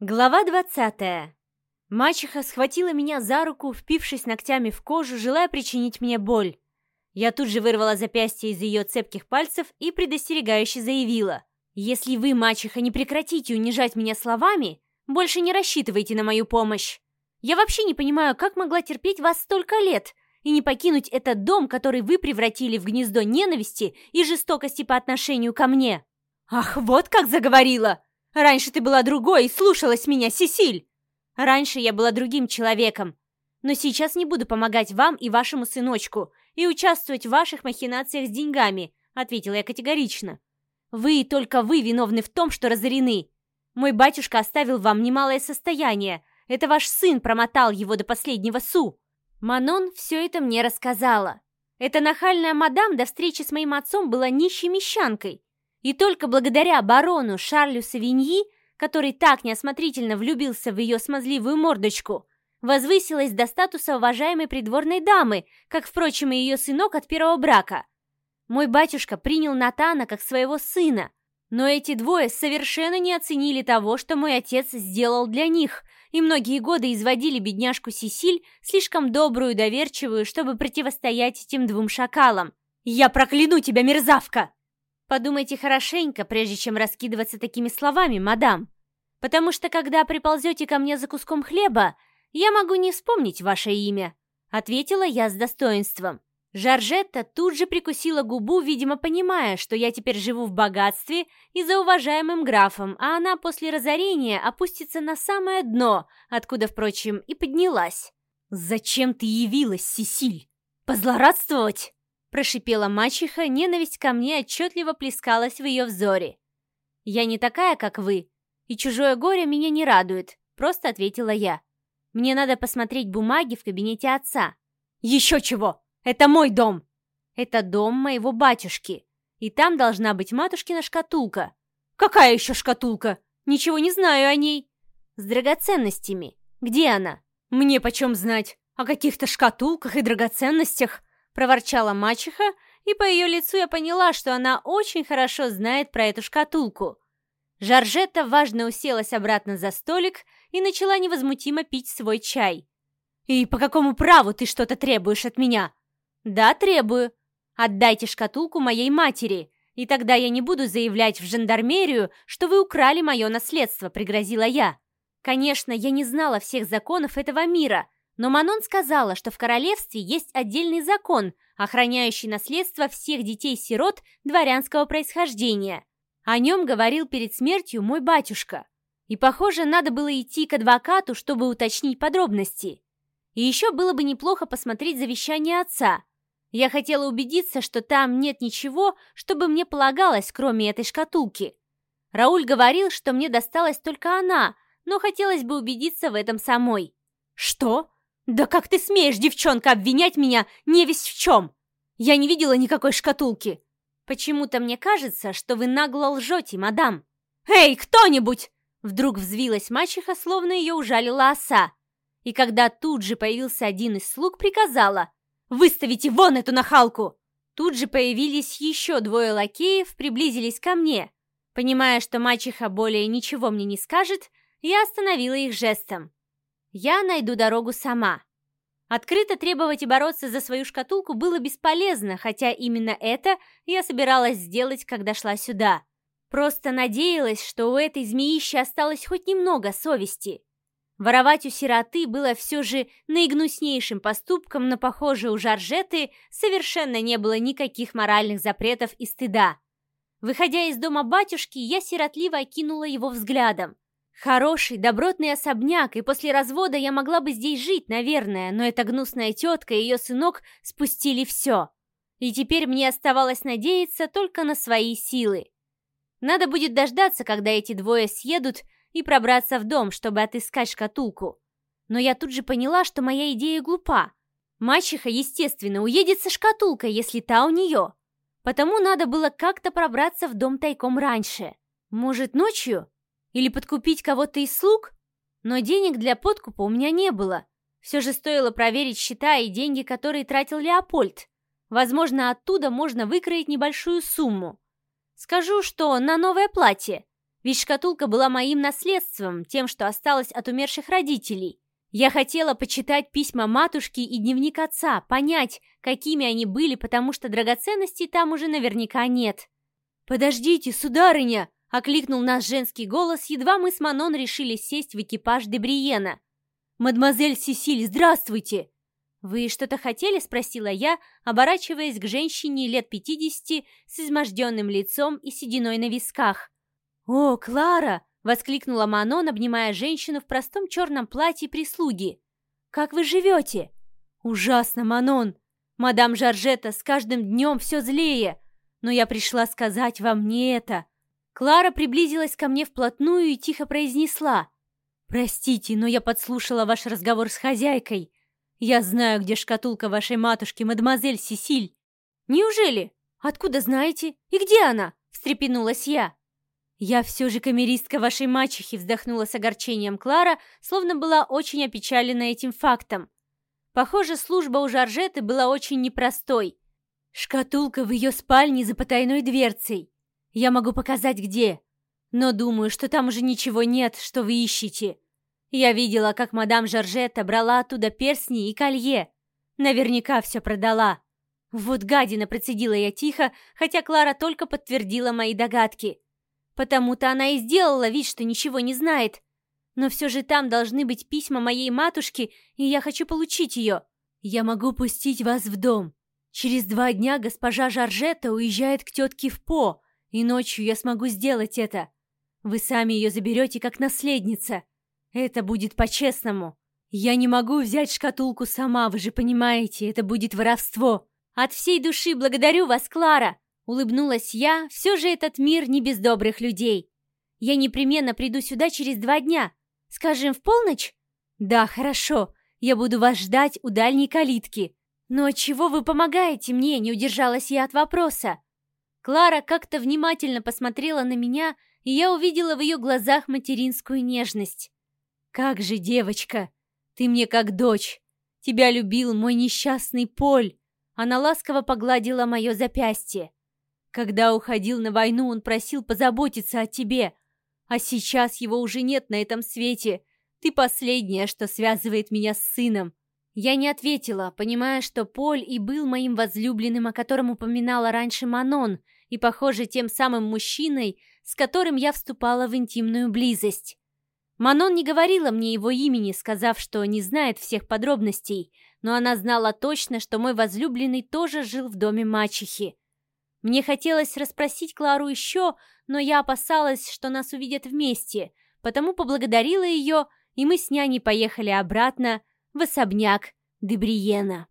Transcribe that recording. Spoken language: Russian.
Глава двадцатая. Мачеха схватила меня за руку, впившись ногтями в кожу, желая причинить мне боль. Я тут же вырвала запястье из ее цепких пальцев и предостерегающе заявила. «Если вы, мачеха, не прекратите унижать меня словами, больше не рассчитывайте на мою помощь. Я вообще не понимаю, как могла терпеть вас столько лет и не покинуть этот дом, который вы превратили в гнездо ненависти и жестокости по отношению ко мне». «Ах, вот как заговорила! Раньше ты была другой и слушалась меня, Сесиль!» «Раньше я была другим человеком, но сейчас не буду помогать вам и вашему сыночку и участвовать в ваших махинациях с деньгами», ответила я категорично. «Вы и только вы виновны в том, что разорены. Мой батюшка оставил вам немалое состояние. Это ваш сын промотал его до последнего су». Манон все это мне рассказала. Эта нахальная мадам до встречи с моим отцом была нищей мещанкой. И только благодаря барону Шарлю Савиньи, который так неосмотрительно влюбился в ее смазливую мордочку, возвысилась до статуса уважаемой придворной дамы, как, впрочем, и ее сынок от первого брака. Мой батюшка принял Натана как своего сына, но эти двое совершенно не оценили того, что мой отец сделал для них, и многие годы изводили бедняжку Сесиль, слишком добрую и доверчивую, чтобы противостоять этим двум шакалам. «Я прокляну тебя, мерзавка!» Подумайте хорошенько, прежде чем раскидываться такими словами, мадам. Потому что, когда приползете ко мне за куском хлеба, я могу не вспомнить ваше имя», — ответила я с достоинством. Жоржетта тут же прикусила губу, видимо, понимая, что я теперь живу в богатстве и за уважаемым графом, а она после разорения опустится на самое дно, откуда, впрочем, и поднялась. «Зачем ты явилась, Сесиль? Позлорадствовать?» Прошипела мачеха, ненависть ко мне отчетливо плескалась в ее взоре. «Я не такая, как вы, и чужое горе меня не радует», — просто ответила я. «Мне надо посмотреть бумаги в кабинете отца». «Еще чего! Это мой дом!» «Это дом моего батюшки, и там должна быть матушкина шкатулка». «Какая еще шкатулка? Ничего не знаю о ней». «С драгоценностями. Где она?» «Мне почем знать? О каких-то шкатулках и драгоценностях?» Проворчала мачеха, и по ее лицу я поняла, что она очень хорошо знает про эту шкатулку. Жоржетта важно уселась обратно за столик и начала невозмутимо пить свой чай. «И по какому праву ты что-то требуешь от меня?» «Да, требую. Отдайте шкатулку моей матери, и тогда я не буду заявлять в жандармерию, что вы украли мое наследство», — пригрозила я. Конечно, я не знала всех законов этого мира, но Манон сказала, что в королевстве есть отдельный закон, охраняющий наследство всех детей-сирот дворянского происхождения. О нем говорил перед смертью мой батюшка. И, похоже, надо было идти к адвокату, чтобы уточнить подробности. И еще было бы неплохо посмотреть завещание отца. Я хотела убедиться, что там нет ничего, чтобы мне полагалось, кроме этой шкатулки. Рауль говорил, что мне досталась только она, но хотелось бы убедиться в этом самой. «Что?» «Да как ты смеешь, девчонка, обвинять меня не весь в чем? Я не видела никакой шкатулки!» «Почему-то мне кажется, что вы нагло лжете, мадам!» «Эй, кто-нибудь!» Вдруг взвилась мачеха, словно ее ужалила оса. И когда тут же появился один из слуг, приказала «Выставите вон эту нахалку!» Тут же появились еще двое лакеев, приблизились ко мне. Понимая, что мачеха более ничего мне не скажет, я остановила их жестом. Я найду дорогу сама. Открыто требовать и бороться за свою шкатулку было бесполезно, хотя именно это я собиралась сделать, когда шла сюда. Просто надеялась, что у этой змеищи осталось хоть немного совести. Воровать у сироты было все же наигнуснейшим поступком, но, похоже, у Жаржеты совершенно не было никаких моральных запретов и стыда. Выходя из дома батюшки, я сиротливо окинула его взглядом. Хороший, добротный особняк, и после развода я могла бы здесь жить, наверное, но эта гнусная тетка и ее сынок спустили все. И теперь мне оставалось надеяться только на свои силы. Надо будет дождаться, когда эти двое съедут, и пробраться в дом, чтобы отыскать шкатулку. Но я тут же поняла, что моя идея глупа. Мачеха, естественно, уедет со шкатулкой, если та у нее. Потому надо было как-то пробраться в дом тайком раньше. Может, ночью? Или подкупить кого-то из слуг? Но денег для подкупа у меня не было. Все же стоило проверить счета и деньги, которые тратил Леопольд. Возможно, оттуда можно выкроить небольшую сумму. Скажу, что на новое платье. Ведь шкатулка была моим наследством, тем, что осталось от умерших родителей. Я хотела почитать письма матушки и дневник отца, понять, какими они были, потому что драгоценностей там уже наверняка нет. «Подождите, сударыня!» — окликнул нас женский голос, едва мы с Манон решили сесть в экипаж Дебриена. «Мадемуазель Сесиль, здравствуйте!» «Вы что-то хотели?» — спросила я, оборачиваясь к женщине лет пятидесяти с изможденным лицом и сединой на висках. «О, Клара!» — воскликнула Манон, обнимая женщину в простом черном платье прислуги. «Как вы живете?» «Ужасно, Манон! Мадам Жоржета с каждым днем все злее, но я пришла сказать вам не это». Клара приблизилась ко мне вплотную и тихо произнесла. «Простите, но я подслушала ваш разговор с хозяйкой. Я знаю, где шкатулка вашей матушки, мадемуазель Сесиль». «Неужели? Откуда знаете? И где она?» — встрепенулась я. «Я все же камеристка вашей мачехи», — вздохнула с огорчением Клара, словно была очень опечалена этим фактом. Похоже, служба у Жоржеты была очень непростой. Шкатулка в ее спальне за потайной дверцей. Я могу показать, где. Но думаю, что там уже ничего нет, что вы ищете. Я видела, как мадам Жоржетта брала оттуда перстни и колье. Наверняка все продала. Вот гадина, процедила я тихо, хотя Клара только подтвердила мои догадки. Потому-то она и сделала вид, что ничего не знает. Но все же там должны быть письма моей матушки, и я хочу получить ее. Я могу пустить вас в дом. Через два дня госпожа Жоржетта уезжает к тетке в По, и ночью я смогу сделать это. Вы сами ее заберете как наследница. Это будет по-честному. Я не могу взять шкатулку сама, вы же понимаете, это будет воровство. От всей души благодарю вас, Клара. Улыбнулась я, все же этот мир не без добрых людей. Я непременно приду сюда через два дня. Скажем, в полночь? Да, хорошо. Я буду вас ждать у дальней калитки. Но чего вы помогаете мне? Не удержалась я от вопроса. Клара как-то внимательно посмотрела на меня, и я увидела в ее глазах материнскую нежность. «Как же, девочка, ты мне как дочь. Тебя любил мой несчастный Поль». Она ласково погладила мое запястье. Когда уходил на войну, он просил позаботиться о тебе. А сейчас его уже нет на этом свете. Ты последняя, что связывает меня с сыном. Я не ответила, понимая, что Поль и был моим возлюбленным, о котором упоминала раньше Манон, и, похоже, тем самым мужчиной, с которым я вступала в интимную близость. Манон не говорила мне его имени, сказав, что не знает всех подробностей, но она знала точно, что мой возлюбленный тоже жил в доме мачехи. Мне хотелось расспросить Клару еще, но я опасалась, что нас увидят вместе, потому поблагодарила ее, и мы с няней поехали обратно в особняк Дебриена.